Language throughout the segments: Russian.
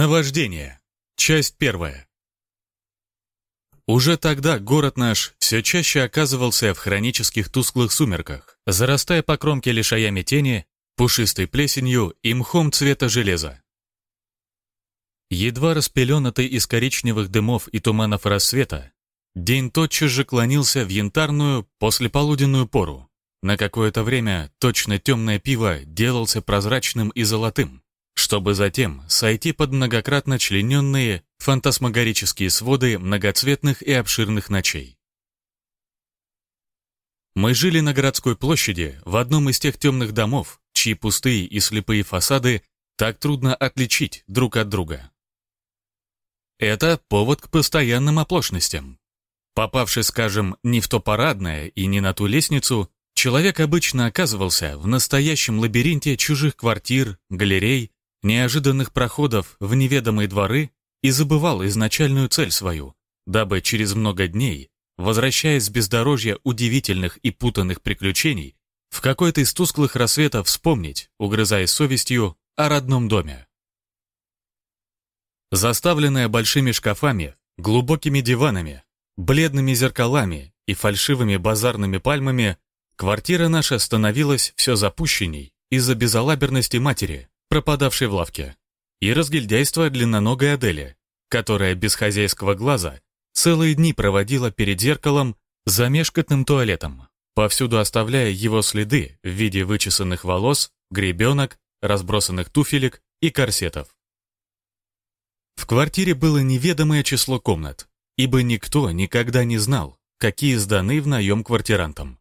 Наваждение. Часть первая. Уже тогда город наш все чаще оказывался в хронических тусклых сумерках, зарастая по кромке лишаями тени, пушистой плесенью и мхом цвета железа. Едва распеленатый из коричневых дымов и туманов рассвета, день тотчас же клонился в янтарную послеполуденную пору. На какое-то время точно темное пиво делался прозрачным и золотым, чтобы затем сойти под многократно члененные фантасмагорические своды многоцветных и обширных ночей. Мы жили на городской площади в одном из тех темных домов, чьи пустые и слепые фасады так трудно отличить друг от друга. Это повод к постоянным оплошностям. Попавший, скажем, не в то парадное и не на ту лестницу, человек обычно оказывался в настоящем лабиринте чужих квартир, галерей неожиданных проходов в неведомые дворы и забывал изначальную цель свою, дабы через много дней, возвращаясь с бездорожья удивительных и путанных приключений, в какой-то из тусклых рассветов вспомнить, угрызаясь совестью, о родном доме. Заставленная большими шкафами, глубокими диванами, бледными зеркалами и фальшивыми базарными пальмами, квартира наша становилась все запущенней из-за безалаберности матери, пропадавшей в лавке, и разгильдяйство длинноногой Адели, которая без хозяйского глаза целые дни проводила перед зеркалом за мешкотным туалетом, повсюду оставляя его следы в виде вычесанных волос, гребенок, разбросанных туфелек и корсетов. В квартире было неведомое число комнат, ибо никто никогда не знал, какие сданы в наем квартирантам.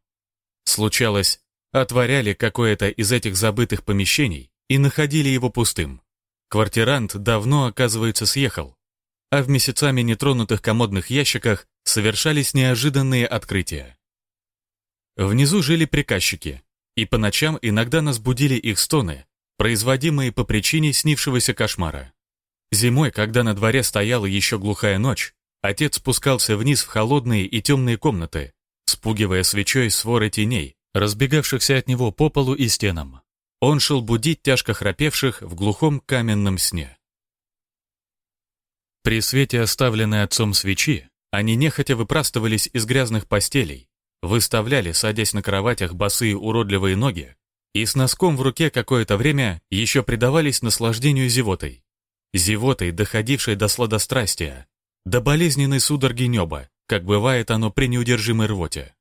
Случалось, отворяли какое-то из этих забытых помещений и находили его пустым. Квартирант давно, оказывается, съехал, а в месяцами нетронутых комодных ящиках совершались неожиданные открытия. Внизу жили приказчики, и по ночам иногда нас будили их стоны, производимые по причине снившегося кошмара. Зимой, когда на дворе стояла еще глухая ночь, отец спускался вниз в холодные и темные комнаты, спугивая свечой своры теней, разбегавшихся от него по полу и стенам. Он шел будить тяжко храпевших в глухом каменном сне. При свете оставленной отцом свечи они нехотя выпрастывались из грязных постелей, выставляли, садясь на кроватях босые уродливые ноги, и с носком в руке какое-то время еще предавались наслаждению зевотой. Зевотой, доходившей до сладострастия, до болезненной судороги неба, как бывает оно при неудержимой рвоте.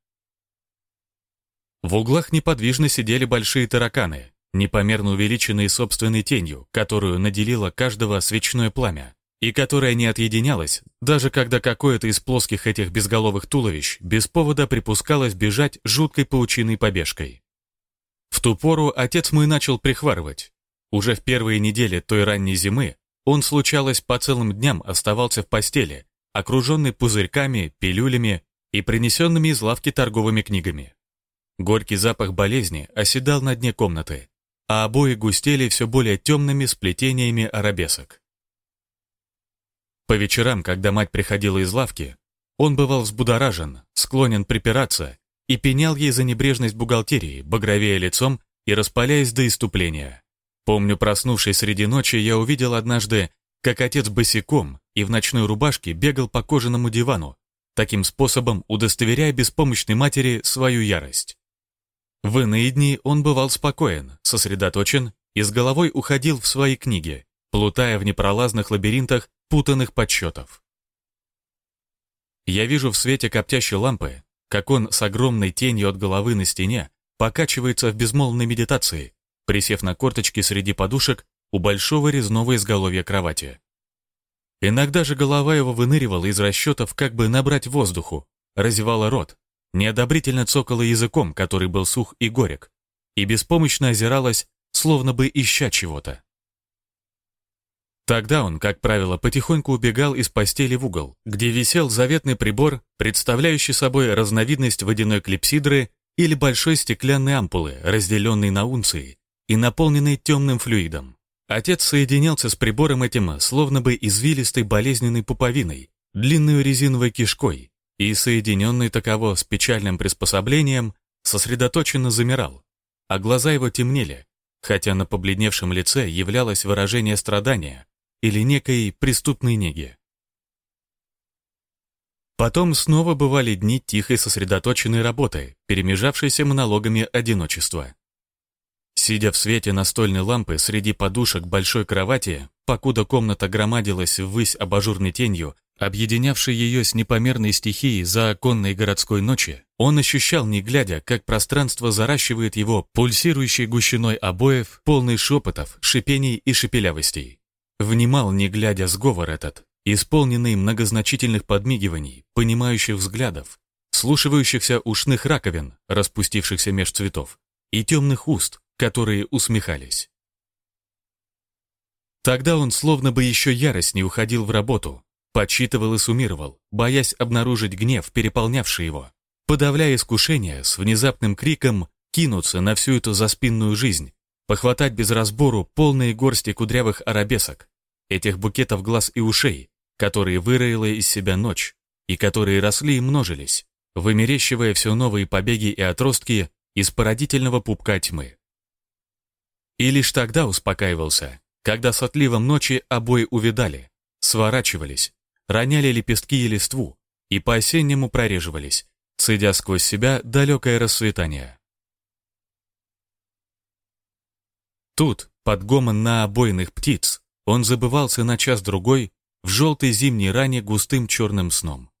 В углах неподвижно сидели большие тараканы, непомерно увеличенные собственной тенью, которую наделило каждого свечное пламя, и которая не отъединялась, даже когда какое-то из плоских этих безголовых туловищ без повода припускалось бежать жуткой паучиной побежкой. В ту пору отец мой начал прихварывать. Уже в первые недели той ранней зимы он, случалось, по целым дням оставался в постели, окруженный пузырьками, пилюлями и принесенными из лавки торговыми книгами. Горький запах болезни оседал на дне комнаты, а обои густели все более темными сплетениями арабесок. По вечерам, когда мать приходила из лавки, он бывал взбудоражен, склонен припираться и пенял ей за небрежность бухгалтерии, багровея лицом и распаляясь до иступления. Помню, проснувшись среди ночи, я увидел однажды, как отец босиком и в ночной рубашке бегал по кожаному дивану, таким способом удостоверяя беспомощной матери свою ярость. В иные дни он бывал спокоен, сосредоточен и с головой уходил в свои книги, плутая в непролазных лабиринтах путанных подсчетов. Я вижу в свете коптящей лампы, как он с огромной тенью от головы на стене покачивается в безмолвной медитации, присев на корточки среди подушек у большого резного изголовья кровати. Иногда же голова его выныривала из расчетов как бы набрать воздуху, разевала рот, неодобрительно цокала языком, который был сух и горек, и беспомощно озиралась, словно бы ища чего-то. Тогда он, как правило, потихоньку убегал из постели в угол, где висел заветный прибор, представляющий собой разновидность водяной клипсидры или большой стеклянной ампулы, разделенной на унции и наполненной темным флюидом. Отец соединялся с прибором этим, словно бы извилистой болезненной пуповиной, длинной резиновой кишкой, и, соединенный таково с печальным приспособлением, сосредоточенно замирал, а глаза его темнели, хотя на побледневшем лице являлось выражение страдания, или некой преступной неге. Потом снова бывали дни тихой сосредоточенной работы, перемежавшейся монологами одиночества. Сидя в свете настольной лампы среди подушек большой кровати, покуда комната громадилась ввысь абажурной тенью, объединявшей ее с непомерной стихией за оконной городской ночи, он ощущал, не глядя, как пространство заращивает его пульсирующей гущиной обоев, полный шепотов, шипений и шепелявостей. Внимал, не глядя, сговор этот, исполненный многозначительных подмигиваний, понимающих взглядов, слушающихся ушных раковин, распустившихся меж цветов, и темных уст, которые усмехались. Тогда он словно бы еще яростнее уходил в работу, подсчитывал и суммировал, боясь обнаружить гнев, переполнявший его, подавляя искушение с внезапным криком кинуться на всю эту заспинную жизнь, похватать без разбору полные горсти кудрявых арабесок, этих букетов глаз и ушей, которые выроила из себя ночь, и которые росли и множились, вымерещивая все новые побеги и отростки из породительного пупка тьмы. И лишь тогда успокаивался, когда с отливом ночи обои увидали, сворачивались, роняли лепестки и листву и по-осеннему прореживались, цедя сквозь себя далекое расцветание. Тут, под гомон на обойных птиц, он забывался на час-другой в желтой зимней ране густым черным сном.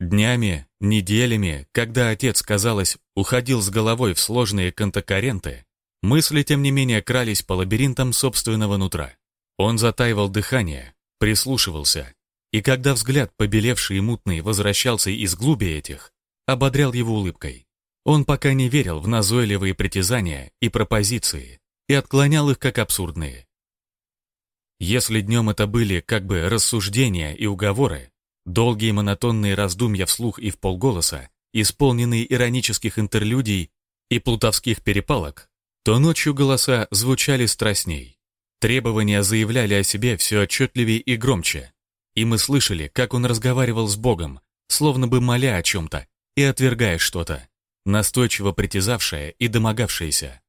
Днями, неделями, когда отец, казалось, уходил с головой в сложные контакаренты, Мысли, тем не менее, крались по лабиринтам собственного нутра. Он затаивал дыхание, прислушивался, и когда взгляд, побелевший и мутный, возвращался из глуби этих, ободрял его улыбкой. Он пока не верил в назойливые притязания и пропозиции и отклонял их как абсурдные. Если днем это были как бы рассуждения и уговоры, долгие монотонные раздумья вслух и в полголоса, исполненные иронических интерлюдий и плутовских перепалок, то ночью голоса звучали страстней. Требования заявляли о себе все отчетливее и громче. И мы слышали, как он разговаривал с Богом, словно бы моля о чем-то и отвергая что-то, настойчиво притязавшее и домогавшееся.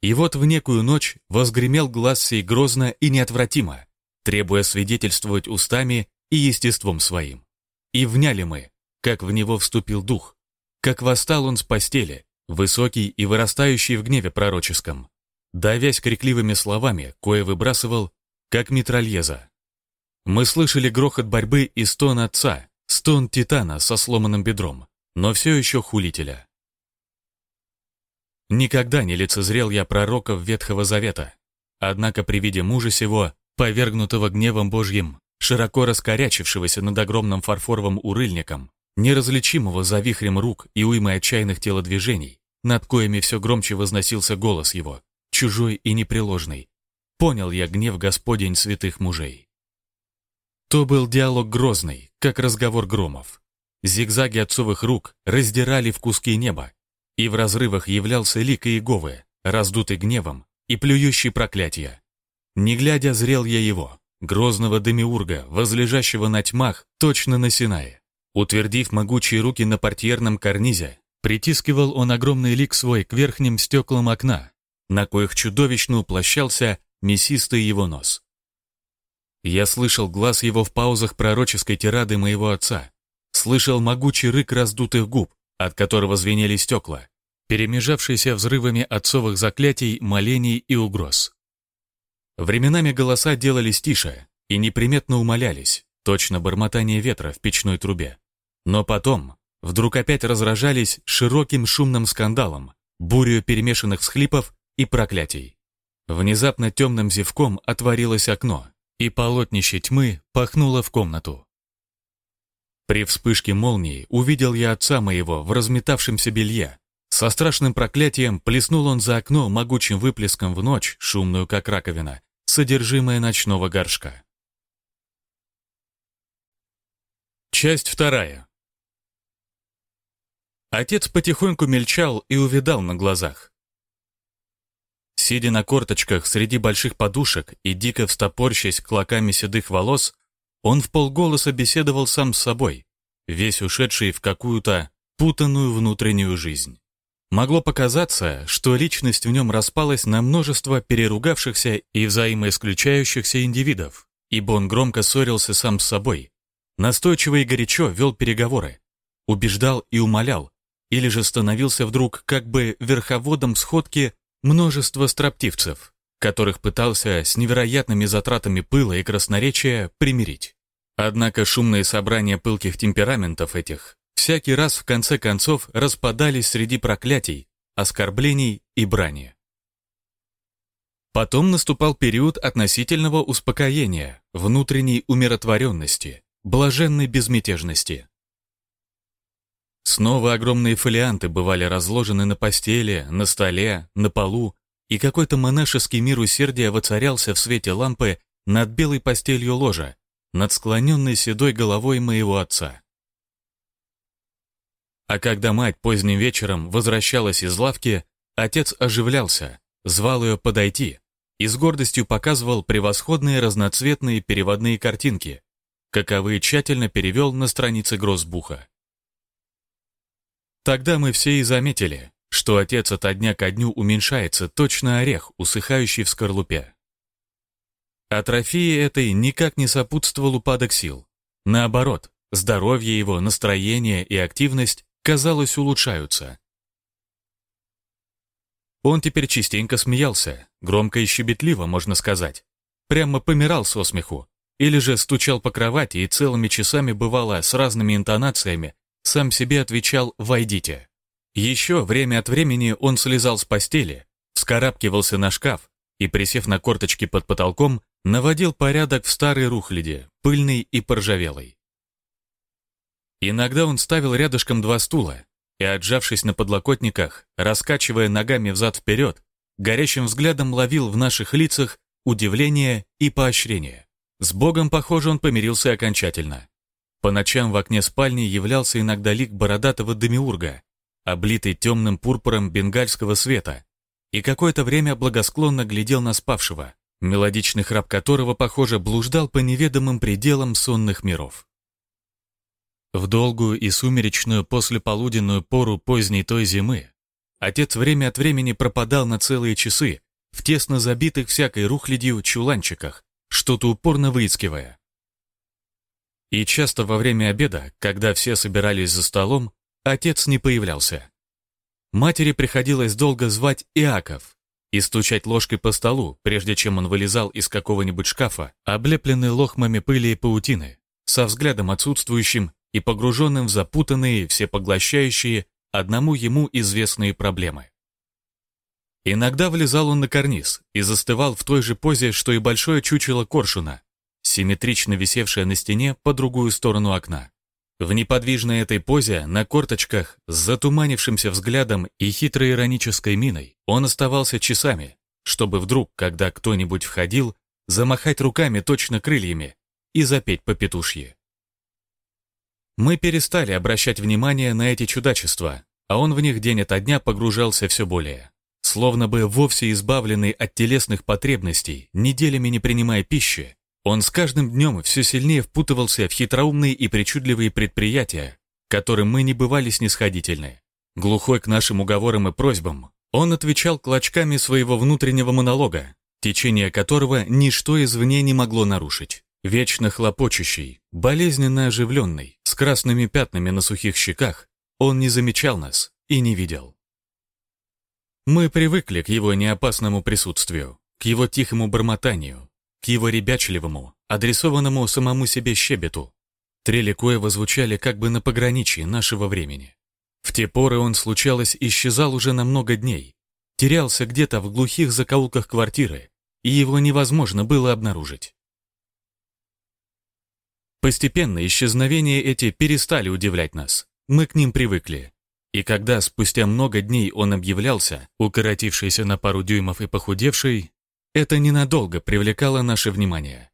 И вот в некую ночь возгремел глаз сей грозно и неотвратимо, требуя свидетельствовать устами и естеством своим. И вняли мы, как в него вступил дух, как восстал он с постели, Высокий и вырастающий в гневе пророческом, давясь крикливыми словами, кое выбрасывал, как митральеза. Мы слышали грохот борьбы и стон отца, стон титана со сломанным бедром, но все еще хулителя. Никогда не лицезрел я пророков Ветхого Завета, однако при виде мужа сего, повергнутого гневом Божьим, широко раскорячившегося над огромным фарфоровым урыльником, неразличимого за вихрем рук и уймой отчаянных телодвижений, над коями все громче возносился голос его, чужой и непреложный. Понял я гнев Господень святых мужей. То был диалог грозный, как разговор громов. Зигзаги отцовых рук раздирали в куски неба, и в разрывах являлся лик Иеговы, раздутый гневом и плюющий проклятия. Не глядя, зрел я его, грозного демиурга, возлежащего на тьмах, точно на Синае. Утвердив могучие руки на портьерном карнизе, Притискивал он огромный лик свой к верхним стеклам окна, на коих чудовищно уплощался мясистый его нос. Я слышал глаз его в паузах пророческой тирады моего отца, слышал могучий рык раздутых губ, от которого звенели стекла, перемежавшиеся взрывами отцовых заклятий, молений и угроз. Временами голоса делались тише и неприметно умолялись, точно бормотание ветра в печной трубе. Но потом, вдруг опять разражались широким шумным скандалом, бурью перемешанных всхлипов и проклятий. Внезапно темным зевком отворилось окно, и полотнище тьмы пахнуло в комнату. При вспышке молнии увидел я отца моего в разметавшемся белье. Со страшным проклятием плеснул он за окно могучим выплеском в ночь, шумную как раковина, содержимое ночного горшка. Часть вторая. Отец потихоньку мельчал и увидал на глазах. Сидя на корточках среди больших подушек и дико встопорщась клоками седых волос, он в полголоса беседовал сам с собой, весь ушедший в какую-то путанную внутреннюю жизнь. Могло показаться, что личность в нем распалась на множество переругавшихся и взаимоисключающихся индивидов, ибо он громко ссорился сам с собой, настойчиво и горячо вел переговоры, убеждал и умолял, или же становился вдруг как бы верховодом сходки множества строптивцев, которых пытался с невероятными затратами пыла и красноречия примирить. Однако шумные собрания пылких темпераментов этих всякий раз в конце концов распадались среди проклятий, оскорблений и брани. Потом наступал период относительного успокоения, внутренней умиротворенности, блаженной безмятежности. Снова огромные фолианты бывали разложены на постели, на столе, на полу, и какой-то монашеский мир усердия воцарялся в свете лампы над белой постелью ложа, над склоненной седой головой моего отца. А когда мать поздним вечером возвращалась из лавки, отец оживлялся, звал ее подойти и с гордостью показывал превосходные разноцветные переводные картинки, каковые тщательно перевел на страницы Гроссбуха. Тогда мы все и заметили, что отец от дня ко дню уменьшается точно орех, усыхающий в скорлупе. Атрофии этой никак не сопутствовал упадок сил. Наоборот, здоровье его, настроение и активность, казалось, улучшаются. Он теперь частенько смеялся, громко и щебетливо, можно сказать. Прямо помирал со смеху. Или же стучал по кровати и целыми часами бывало с разными интонациями сам себе отвечал «Войдите». Еще время от времени он слезал с постели, вскарабкивался на шкаф и, присев на корточки под потолком, наводил порядок в старой рухляде, пыльной и поржавелой. Иногда он ставил рядышком два стула и, отжавшись на подлокотниках, раскачивая ногами взад-вперед, горящим взглядом ловил в наших лицах удивление и поощрение. С Богом, похоже, он помирился окончательно. По ночам в окне спальни являлся иногда лик бородатого демиурга, облитый темным пурпуром бенгальского света, и какое-то время благосклонно глядел на спавшего, мелодичный храп которого, похоже, блуждал по неведомым пределам сонных миров. В долгую и сумеречную послеполуденную пору поздней той зимы отец время от времени пропадал на целые часы в тесно забитых всякой рухлядью чуланчиках, что-то упорно выискивая. И часто во время обеда, когда все собирались за столом, отец не появлялся. Матери приходилось долго звать Иаков и стучать ложкой по столу, прежде чем он вылезал из какого-нибудь шкафа, облепленный лохмами пыли и паутины, со взглядом отсутствующим и погруженным в запутанные, всепоглощающие, одному ему известные проблемы. Иногда влезал он на карниз и застывал в той же позе, что и большое чучело коршуна, симметрично висевшая на стене по другую сторону окна. В неподвижной этой позе, на корточках, с затуманившимся взглядом и хитрой иронической миной, он оставался часами, чтобы вдруг, когда кто-нибудь входил, замахать руками точно крыльями и запеть по петушье. Мы перестали обращать внимание на эти чудачества, а он в них день ото дня погружался все более. Словно бы вовсе избавленный от телесных потребностей, неделями не принимая пищи, он с каждым днем все сильнее впутывался в хитроумные и причудливые предприятия, которым мы не бывали снисходительны. Глухой к нашим уговорам и просьбам, он отвечал клочками своего внутреннего монолога, течение которого ничто извне не могло нарушить. Вечно хлопочущий, болезненно оживленный, с красными пятнами на сухих щеках, он не замечал нас и не видел. Мы привыкли к его неопасному присутствию, к его тихому бормотанию, к его ребячливому, адресованному самому себе щебету. Трели Коева звучали как бы на пограничье нашего времени. В те поры он, случалось, исчезал уже на много дней, терялся где-то в глухих закоулках квартиры, и его невозможно было обнаружить. Постепенно исчезновения эти перестали удивлять нас, мы к ним привыкли. И когда спустя много дней он объявлялся, укоротившийся на пару дюймов и похудевший, это ненадолго привлекало наше внимание.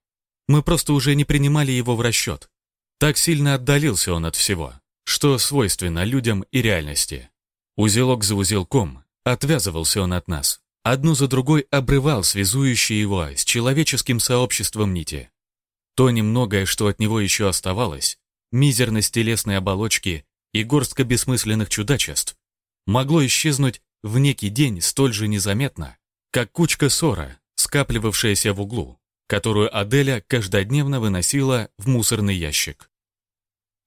Мы просто уже не принимали его в расчет. Так сильно отдалился он от всего, что свойственно людям и реальности. Узелок за узелком отвязывался он от нас. Одну за другой обрывал связующие его с человеческим сообществом нити. То немногое, что от него еще оставалось, мизерность телесной оболочки и горстка бессмысленных чудачеств, могло исчезнуть в некий день столь же незаметно, как кучка ссора, скапливавшаяся в углу, которую Аделя каждодневно выносила в мусорный ящик.